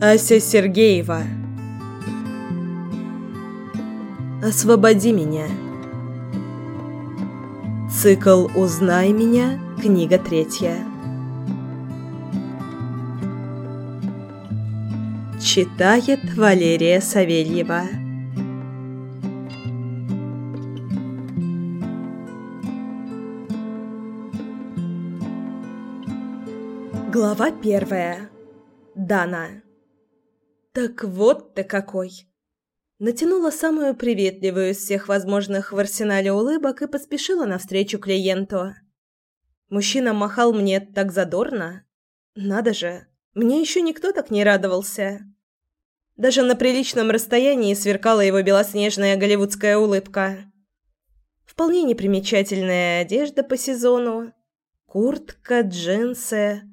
Ася Сергеева Освободи меня Цикл «Узнай меня», книга третья Читает Валерия Савельева Глава первая. Дана. Так вот ты какой. Натянула самую приветливую из всех возможных в арсенале улыбок и поспешила навстречу клиенту. Мужчина махал мне так задорно. Надо же, мне еще никто так не радовался. Даже на приличном расстоянии сверкала его белоснежная голливудская улыбка. Вполне непримечательная одежда по сезону. Куртка, джинсы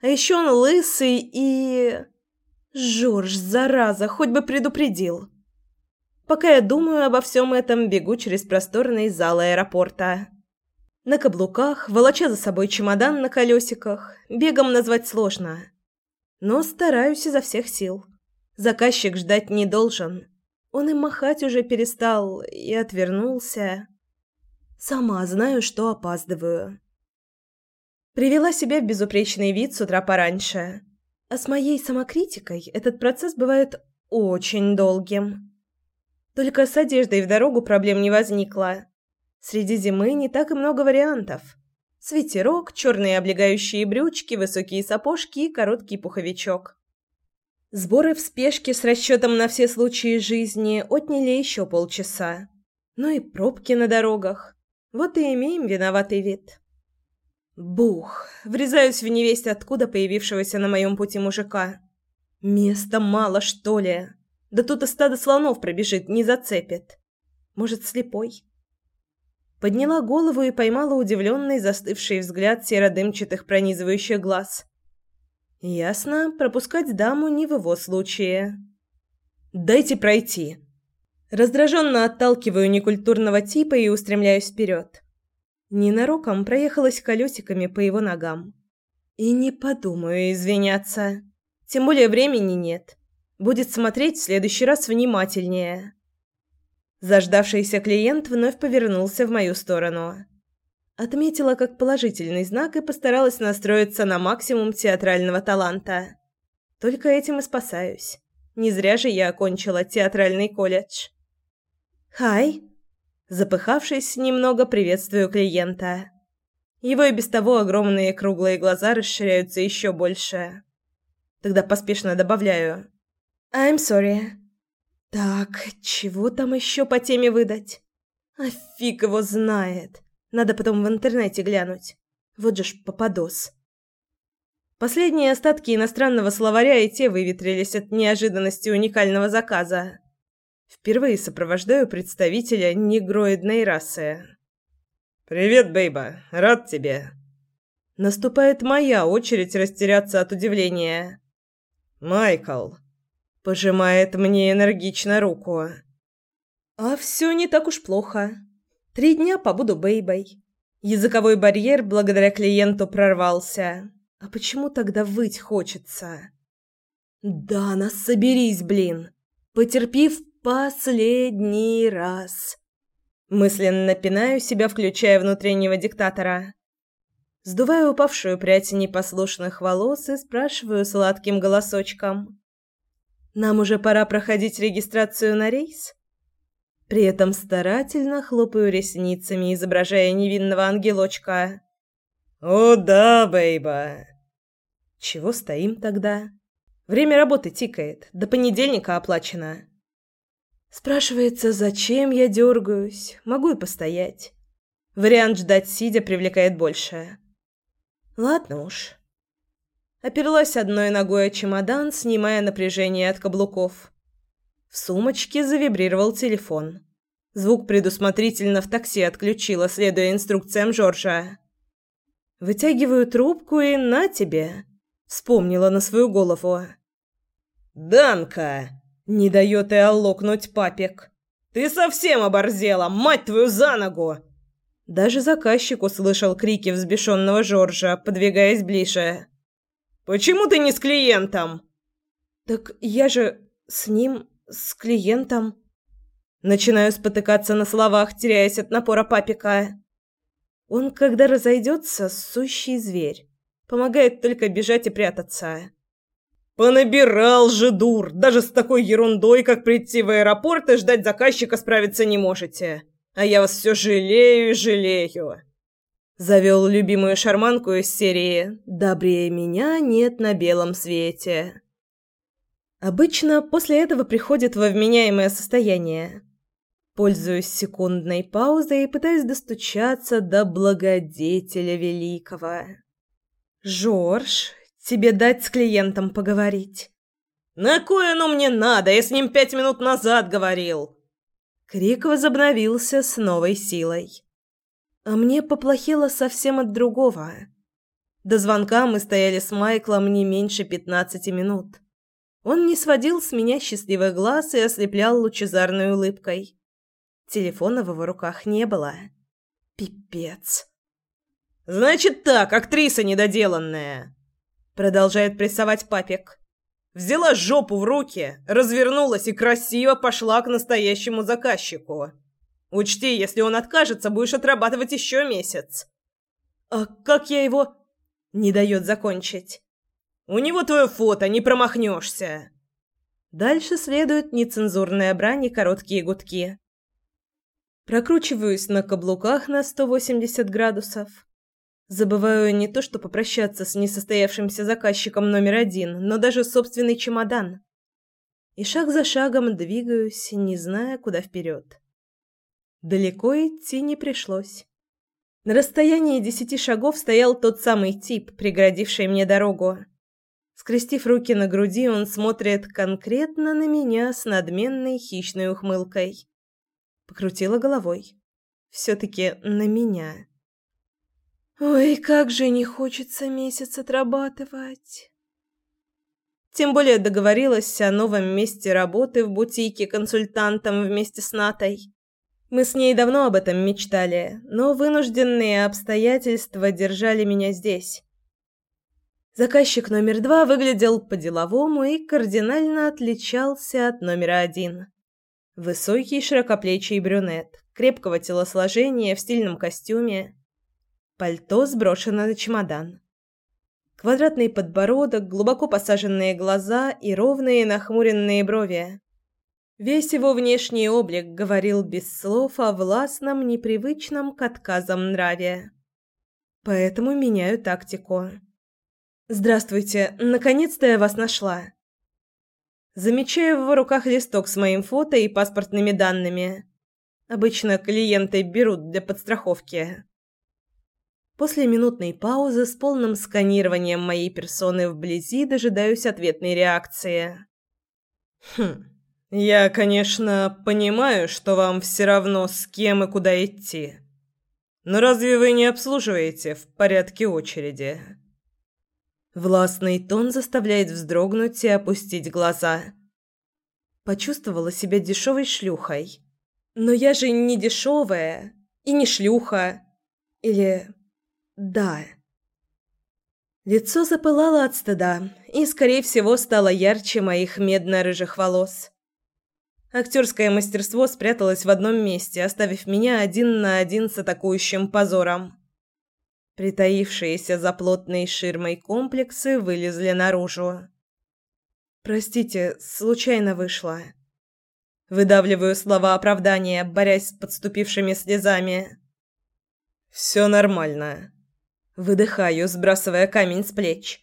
а еще он лысый и... Жорж, зараза, хоть бы предупредил. Пока я думаю обо всем этом, бегу через просторный зал аэропорта. На каблуках, волоча за собой чемодан на колесиках, бегом назвать сложно. Но стараюсь изо всех сил. Заказчик ждать не должен. Он и махать уже перестал и отвернулся. Сама знаю, что опаздываю. Привела себя в безупречный вид с утра пораньше. А с моей самокритикой этот процесс бывает очень долгим. Только с одеждой в дорогу проблем не возникло. Среди зимы не так и много вариантов. Свитерок, черные облегающие брючки, высокие сапожки и короткий пуховичок. Сборы в спешке с расчетом на все случаи жизни отняли еще полчаса. Ну и пробки на дорогах. Вот и имеем виноватый вид. Бух! Врезаюсь в невесть откуда появившегося на моем пути мужика. Места мало, что ли? Да тут и стадо слонов пробежит, не зацепит. Может, слепой? Подняла голову и поймала удивленный застывший взгляд серо-дымчатых пронизывающих глаз. Ясно, пропускать даму не в его случае. «Дайте пройти!» Раздраженно отталкиваю некультурного типа и устремляюсь вперед. Ненароком проехалась колесиками по его ногам. И не подумаю извиняться. Тем более времени нет. Будет смотреть в следующий раз внимательнее. Заждавшийся клиент вновь повернулся в мою сторону. Отметила как положительный знак и постаралась настроиться на максимум театрального таланта. Только этим и спасаюсь. Не зря же я окончила театральный колледж. «Хай!» Запыхавшись, немного приветствую клиента. Его и без того огромные круглые глаза расширяются еще больше. Тогда поспешно добавляю. «I'm sorry». Так, чего там еще по теме выдать? А фиг его знает. Надо потом в интернете глянуть. Вот же ж попадос. Последние остатки иностранного словаря и те выветрились от неожиданности уникального заказа. Впервые сопровождаю представителя негроидной расы. «Привет, Бейба. Рад тебе». Наступает моя очередь растеряться от удивления. «Майкл». Пожимает мне энергично руку. А все не так уж плохо. Три дня побуду Бейбой. Языковой барьер благодаря клиенту прорвался. А почему тогда выть хочется? Да, нас соберись, блин. Потерпи последний раз. Мысленно пинаю себя, включая внутреннего диктатора. Сдуваю упавшую прядь непослушных волос и спрашиваю сладким голосочком. «Нам уже пора проходить регистрацию на рейс?» При этом старательно хлопаю ресницами, изображая невинного ангелочка. «О да, бейба!» «Чего стоим тогда?» «Время работы тикает, до понедельника оплачено». Спрашивается, зачем я дергаюсь? Могу и постоять. Вариант ждать сидя привлекает больше. Ладно уж. Оперлась одной ногой о чемодан, снимая напряжение от каблуков. В сумочке завибрировал телефон. Звук предусмотрительно в такси отключила, следуя инструкциям Жоржа. Вытягиваю трубку и на тебе. Вспомнила на свою голову. «Данка!» Не дает и аллокнуть папик. «Ты совсем оборзела, мать твою, за ногу!» Даже заказчик услышал крики взбешенного Жоржа, подвигаясь ближе. «Почему ты не с клиентом?» Так я же с ним, с клиентом. Начинаю спотыкаться на словах, теряясь от напора папика. Он, когда разойдется, сущий зверь. Помогает только бежать и прятаться. «Понабирал же дур! Даже с такой ерундой, как прийти в аэропорт и ждать заказчика, справиться не можете. А я вас все жалею и жалею!» Завел любимую шарманку из серии «Добрее меня нет на белом свете». Обычно после этого приходит во вменяемое состояние. Пользуюсь секундной паузой и пытаюсь достучаться до благодетеля великого. «Жорж, тебе дать с клиентом поговорить?» «На кое оно мне надо? Я с ним пять минут назад говорил!» Крик возобновился с новой силой. А мне поплохело совсем от другого. До звонка мы стояли с Майклом не меньше пятнадцати минут. Он не сводил с меня счастливых глаз и ослеплял лучезарной улыбкой. Телефона в его руках не было. Пипец. «Значит так, актриса недоделанная!» Продолжает прессовать папик. Взяла жопу в руки, развернулась и красиво пошла к настоящему заказчику. Учти, если он откажется, будешь отрабатывать еще месяц. А как я его... Не дает закончить. У него твое фото, не промахнешься. Дальше следует нецензурная брань и короткие гудки. Прокручиваюсь на каблуках на 180 градусов. Забываю не то, что попрощаться с несостоявшимся заказчиком номер один, но даже собственный чемодан. И шаг за шагом двигаюсь, не зная, куда вперед. Далеко идти не пришлось. На расстоянии десяти шагов стоял тот самый тип, преградивший мне дорогу. Скрестив руки на груди, он смотрит конкретно на меня с надменной хищной ухмылкой. Покрутила головой. Все-таки на меня. Ой, как же не хочется месяц отрабатывать. Тем более договорилась о новом месте работы в бутике консультантом вместе с Натой. Мы с ней давно об этом мечтали, но вынужденные обстоятельства держали меня здесь. Заказчик номер два выглядел по-деловому и кардинально отличался от номера один. Высокий широкоплечий брюнет, крепкого телосложения в стильном костюме. Пальто сброшено на чемодан. Квадратный подбородок, глубоко посаженные глаза и ровные нахмуренные брови. Весь его внешний облик говорил без слов о властном, непривычном к отказам нраве. Поэтому меняю тактику. «Здравствуйте, наконец-то я вас нашла». Замечаю в его руках листок с моим фото и паспортными данными. Обычно клиенты берут для подстраховки. После минутной паузы с полным сканированием моей персоны вблизи дожидаюсь ответной реакции. «Хм, я, конечно, понимаю, что вам все равно с кем и куда идти. Но разве вы не обслуживаете в порядке очереди?» Властный тон заставляет вздрогнуть и опустить глаза. Почувствовала себя дешевой шлюхой. Но я же не дешевая и не шлюха. Или... да. Лицо запылало от стыда и, скорее всего, стало ярче моих медно-рыжих волос. Актерское мастерство спряталось в одном месте, оставив меня один на один с атакующим позором. Притаившиеся за плотной ширмой комплексы вылезли наружу. «Простите, случайно вышла». Выдавливаю слова оправдания, борясь с подступившими слезами. «Все нормально». Выдыхаю, сбрасывая камень с плеч.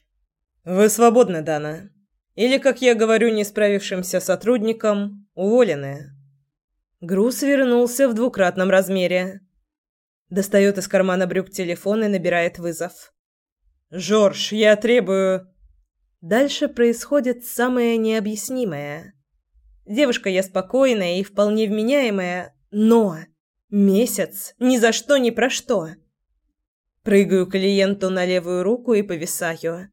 «Вы свободны, Дана. Или, как я говорю не справившимся сотрудникам, уволены». Груз вернулся в двукратном размере. Достает из кармана брюк телефон и набирает вызов. «Жорж, я требую...» Дальше происходит самое необъяснимое. Девушка я спокойная и вполне вменяемая, но... Месяц? Ни за что, ни про что. Прыгаю клиенту на левую руку и повисаю.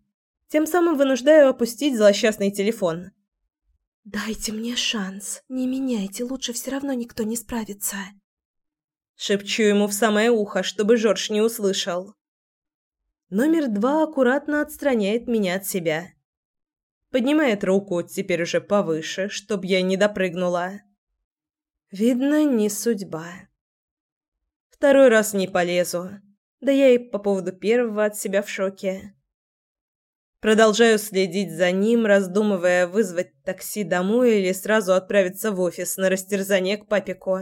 Тем самым вынуждаю опустить злосчастный телефон. «Дайте мне шанс. Не меняйте, лучше все равно никто не справится». Шепчу ему в самое ухо, чтобы Жорж не услышал. Номер два аккуратно отстраняет меня от себя. Поднимает руку теперь уже повыше, чтоб я не допрыгнула. Видно, не судьба. Второй раз не полезу. Да я и по поводу первого от себя в шоке. Продолжаю следить за ним, раздумывая, вызвать такси домой или сразу отправиться в офис на растерзание к папику.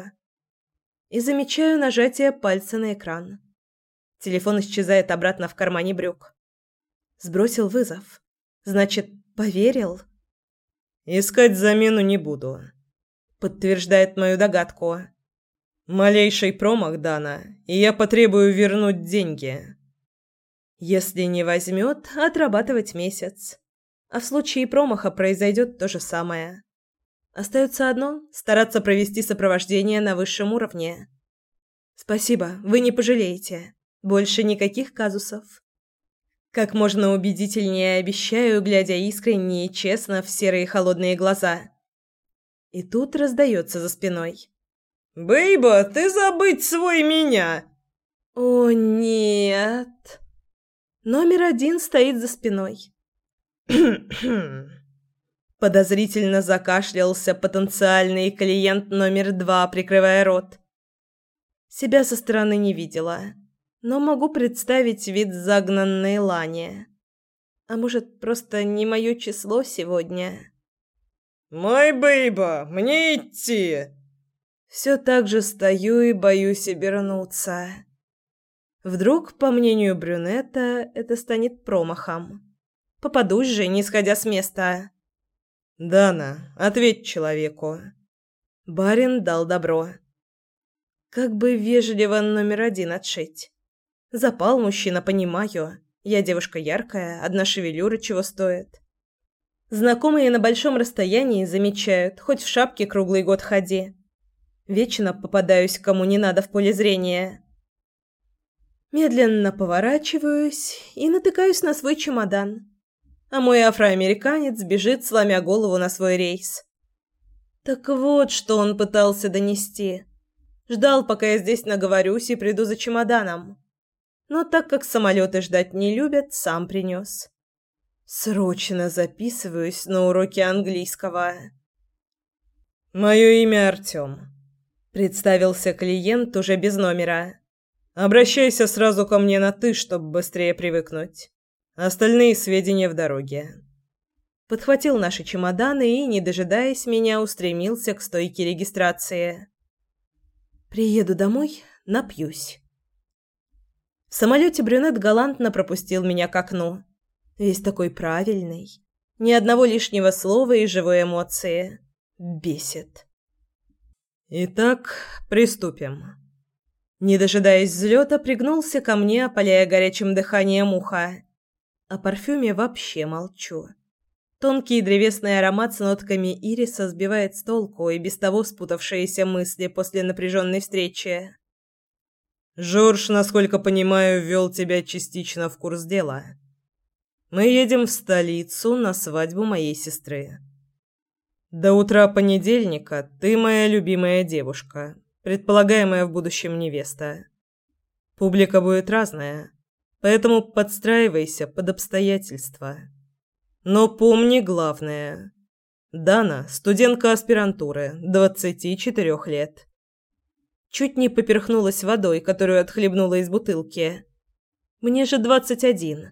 И замечаю нажатие пальца на экран. Телефон исчезает обратно в кармане брюк. Сбросил вызов. Значит, поверил? «Искать замену не буду», — подтверждает мою догадку. «Малейший промах, Дана, и я потребую вернуть деньги». Если не возьмет, отрабатывать месяц. А в случае промаха произойдет то же самое. Остается одно – стараться провести сопровождение на высшем уровне. Спасибо, вы не пожалеете. Больше никаких казусов. Как можно убедительнее обещаю, глядя искренне и честно в серые холодные глаза. И тут раздается за спиной. «Бейба, ты забыть свой меня!» «О, нет!» Номер один стоит за спиной. Подозрительно закашлялся потенциальный клиент номер два, прикрывая рот. Себя со стороны не видела, но могу представить вид загнанной Лани. А может, просто не мое число сегодня? «Мой бейба, мне идти!» Все так же стою и боюсь обернуться. Вдруг, по мнению брюнета, это станет промахом. Попадусь же, не сходя с места. «Дана, ответь человеку». Барин дал добро. Как бы вежливо номер один отшить. Запал мужчина, понимаю. Я девушка яркая, одна шевелюра чего стоит. Знакомые на большом расстоянии замечают, хоть в шапке круглый год ходи. Вечно попадаюсь кому не надо в поле зрения. Медленно поворачиваюсь и натыкаюсь на свой чемодан. А мой афроамериканец бежит, сломя голову на свой рейс. Так вот, что он пытался донести. Ждал, пока я здесь наговорюсь и приду за чемоданом. Но так как самолеты ждать не любят, сам принес. Срочно записываюсь на уроки английского. «Мое имя Артем», — представился клиент уже без номера. Обращайся сразу ко мне на «ты», чтобы быстрее привыкнуть. Остальные сведения в дороге». Подхватил наши чемоданы и, не дожидаясь меня, устремился к стойке регистрации. «Приеду домой, напьюсь». В самолете брюнет галантно пропустил меня к окну. Весь такой правильный. Ни одного лишнего слова и живой эмоции. Бесит. «Итак, приступим». Не дожидаясь взлета, пригнулся ко мне, опаляя горячим дыханием уха. О парфюме вообще молчу. Тонкий древесный аромат с нотками ириса сбивает с толку и без того спутавшиеся мысли после напряженной встречи. «Жорж, насколько понимаю, ввел тебя частично в курс дела. Мы едем в столицу на свадьбу моей сестры. До утра понедельника ты моя любимая девушка, предполагаемая в будущем невеста. Публика будет разная, поэтому подстраивайся под обстоятельства. Но помни главное. Дана – студентка аспирантуры, 24 лет. Чуть не поперхнулась водой, которую отхлебнула из бутылки. Мне же 21.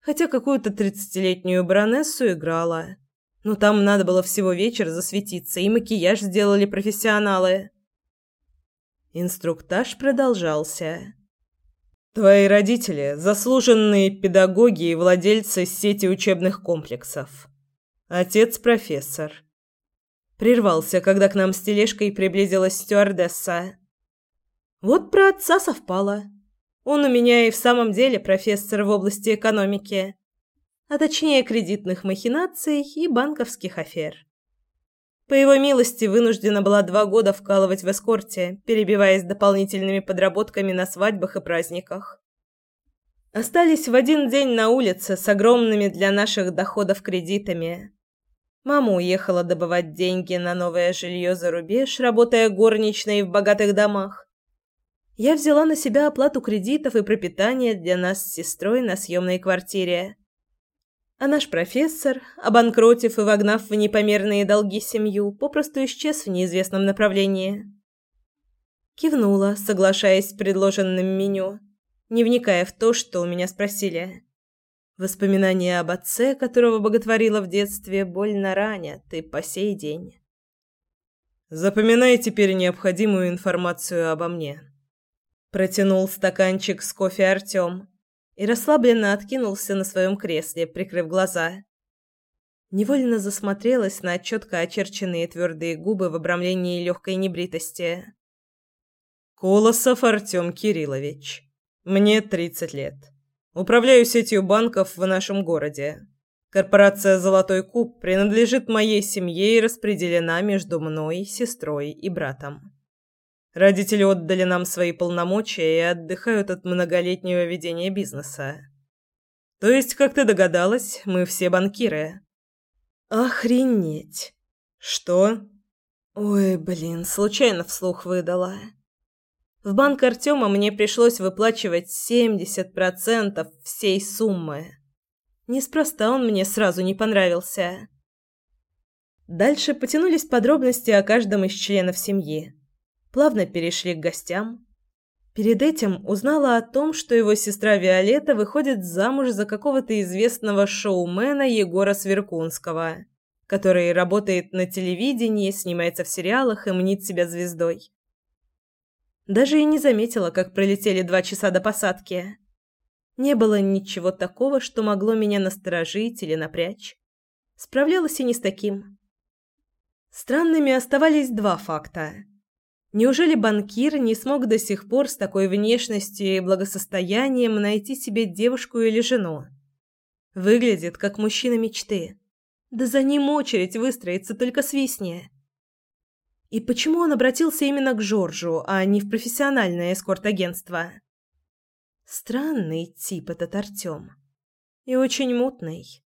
Хотя какую-то тридцатилетнюю баронессу играла. Но там надо было всего вечер засветиться, и макияж сделали профессионалы. Инструктаж продолжался. Твои родители – заслуженные педагоги и владельцы сети учебных комплексов. Отец – профессор. Прервался, когда к нам с тележкой приблизилась стюардесса. Вот про отца совпало. Он у меня и в самом деле профессор в области экономики, а точнее кредитных махинаций и банковских афер. По его милости вынуждена была два года вкалывать в эскорте, перебиваясь дополнительными подработками на свадьбах и праздниках. Остались в один день на улице с огромными для наших доходов кредитами. Мама уехала добывать деньги на новое жилье за рубеж, работая горничной в богатых домах. Я взяла на себя оплату кредитов и пропитание для нас с сестрой на съемной квартире. А наш профессор, обанкротив и вогнав в непомерные долги семью, попросту исчез в неизвестном направлении. Кивнула, соглашаясь с предложенным меню, не вникая в то, что у меня спросили. Воспоминания об отце, которого боготворила в детстве, больно ранят и по сей день. Запоминай теперь необходимую информацию обо мне. Протянул стаканчик с кофе Артём и расслабленно откинулся на своем кресле, прикрыв глаза. Невольно засмотрелась на четко очерченные твердые губы в обрамлении легкой небритости. Колосов Артём Кириллович. Мне 30 лет. Управляю сетью банков в нашем городе. Корпорация «Золотой куб» принадлежит моей семье и распределена между мной, сестрой и братом. Родители отдали нам свои полномочия и отдыхают от многолетнего ведения бизнеса. То есть, как ты догадалась, мы все банкиры. Охренеть. Что? Ой, блин, случайно вслух выдала. В банк Артема мне пришлось выплачивать 70% всей суммы. Неспроста он мне сразу не понравился. Дальше потянулись подробности о каждом из членов семьи. Плавно перешли к гостям. Перед этим узнала о том, что его сестра Виолетта выходит замуж за какого-то известного шоумена Егора Сверкунского, который работает на телевидении, снимается в сериалах и мнит себя звездой. Даже и не заметила, как пролетели два часа до посадки. Не было ничего такого, что могло меня насторожить или напрячь. Справлялась и не с таким. Странными оставались два факта. Неужели банкир не смог до сих пор с такой внешностью и благосостоянием найти себе девушку или жену? Выглядит как мужчина мечты. Да за ним очередь выстроится, только свистни. И почему он обратился именно к Жоржу, а не в профессиональное эскорт-агентство? Странный тип этот Артём. И очень мутный.